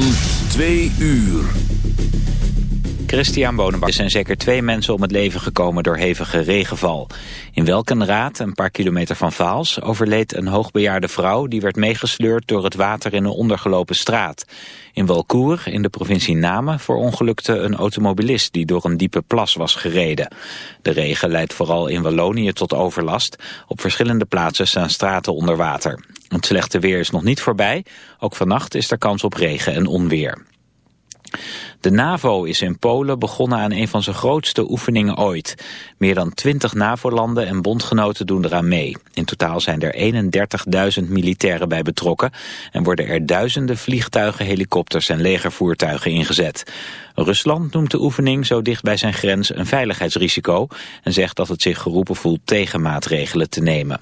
van twee uur. Christian Bonenbak. Er zijn zeker twee mensen om het leven gekomen door hevige regenval. In Welkenraad, een paar kilometer van Vaals, overleed een hoogbejaarde vrouw... die werd meegesleurd door het water in een ondergelopen straat. In Walcour, in de provincie Namen, verongelukte een automobilist... die door een diepe plas was gereden. De regen leidt vooral in Wallonië tot overlast. Op verschillende plaatsen staan straten onder water. Het slechte weer is nog niet voorbij. Ook vannacht is er kans op regen en onweer. De NAVO is in Polen begonnen aan een van zijn grootste oefeningen ooit. Meer dan 20 NAVO-landen en bondgenoten doen eraan mee. In totaal zijn er 31.000 militairen bij betrokken... en worden er duizenden vliegtuigen, helikopters en legervoertuigen ingezet. Rusland noemt de oefening zo dicht bij zijn grens een veiligheidsrisico... en zegt dat het zich geroepen voelt tegenmaatregelen te nemen.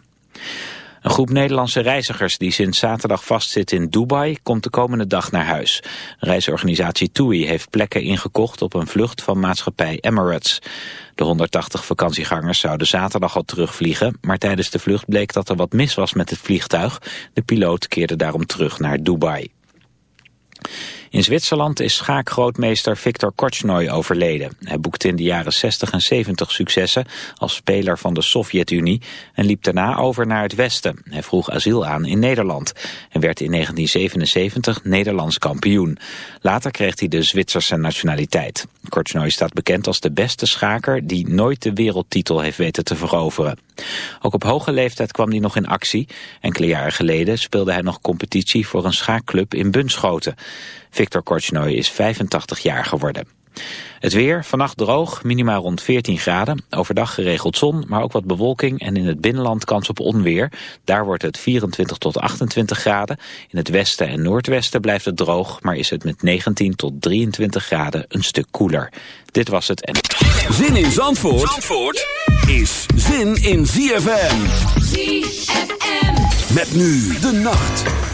Een groep Nederlandse reizigers die sinds zaterdag vastzit in Dubai komt de komende dag naar huis. Reisorganisatie TUI heeft plekken ingekocht op een vlucht van maatschappij Emirates. De 180 vakantiegangers zouden zaterdag al terugvliegen, maar tijdens de vlucht bleek dat er wat mis was met het vliegtuig. De piloot keerde daarom terug naar Dubai. In Zwitserland is schaakgrootmeester Viktor Korchnoi overleden. Hij boekte in de jaren 60 en 70 successen als speler van de Sovjet-Unie en liep daarna over naar het westen. Hij vroeg asiel aan in Nederland en werd in 1977 Nederlands kampioen. Later kreeg hij de Zwitserse nationaliteit. Korchnoi staat bekend als de beste schaker die nooit de wereldtitel heeft weten te veroveren. Ook op hoge leeftijd kwam hij nog in actie. Enkele jaren geleden speelde hij nog competitie voor een schaakclub in Bunschoten. Victor Korchnoi is 85 jaar geworden. Het weer, vannacht droog, minimaal rond 14 graden. Overdag geregeld zon, maar ook wat bewolking en in het binnenland kans op onweer. Daar wordt het 24 tot 28 graden. In het westen en noordwesten blijft het droog, maar is het met 19 tot 23 graden een stuk koeler. Dit was het en... Zin in Zandvoort, Zandvoort is zin in ZFM. ZFM. Met nu de nacht.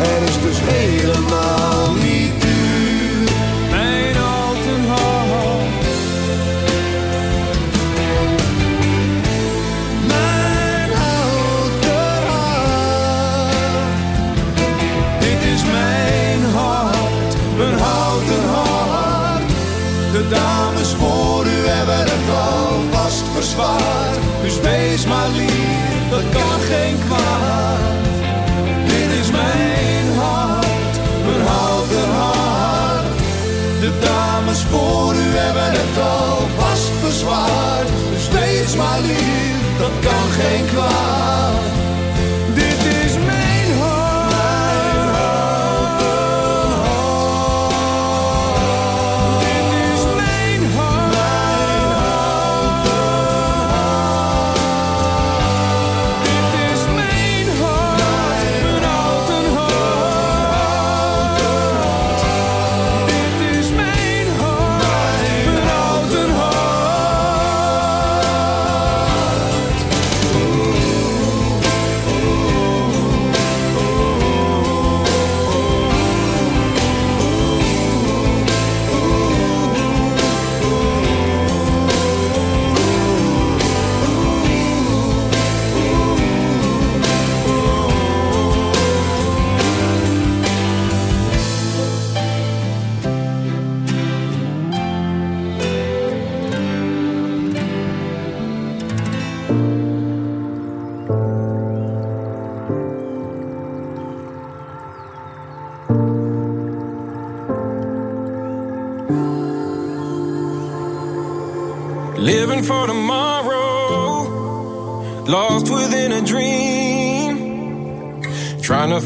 Er is dus helemaal Dus wees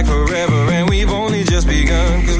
like forever, and we've only just begun. Cause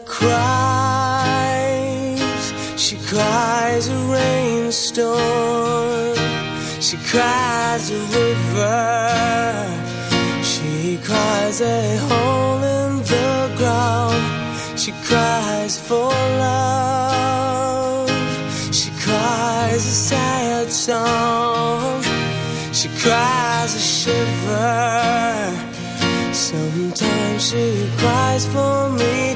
cries, she cries a rainstorm, she cries a river, she cries a hole in the ground, she cries for love, she cries a sad song, she cries a shiver. Sometimes she cries for me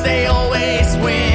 They always win,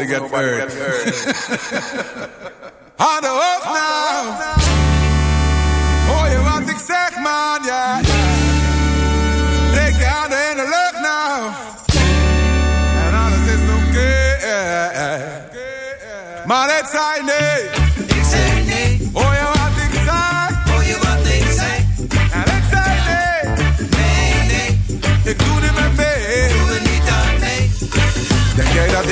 nobody, got nobody hurt. Got hurt.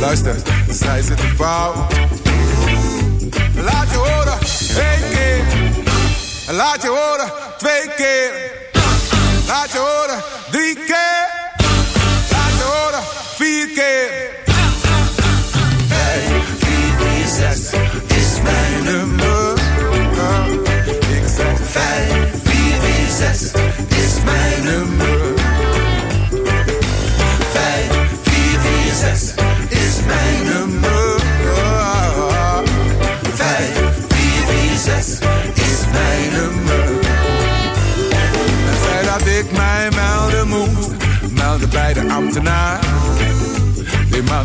Luister, zij zitten fout. Laat je horen, één keer. Laat je horen, twee keer. Laat je horen, drie keer. Laat je horen, vier keer. Vijf, vier, Hey, zes is mijn nummer. Ik zeg 5446.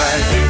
right.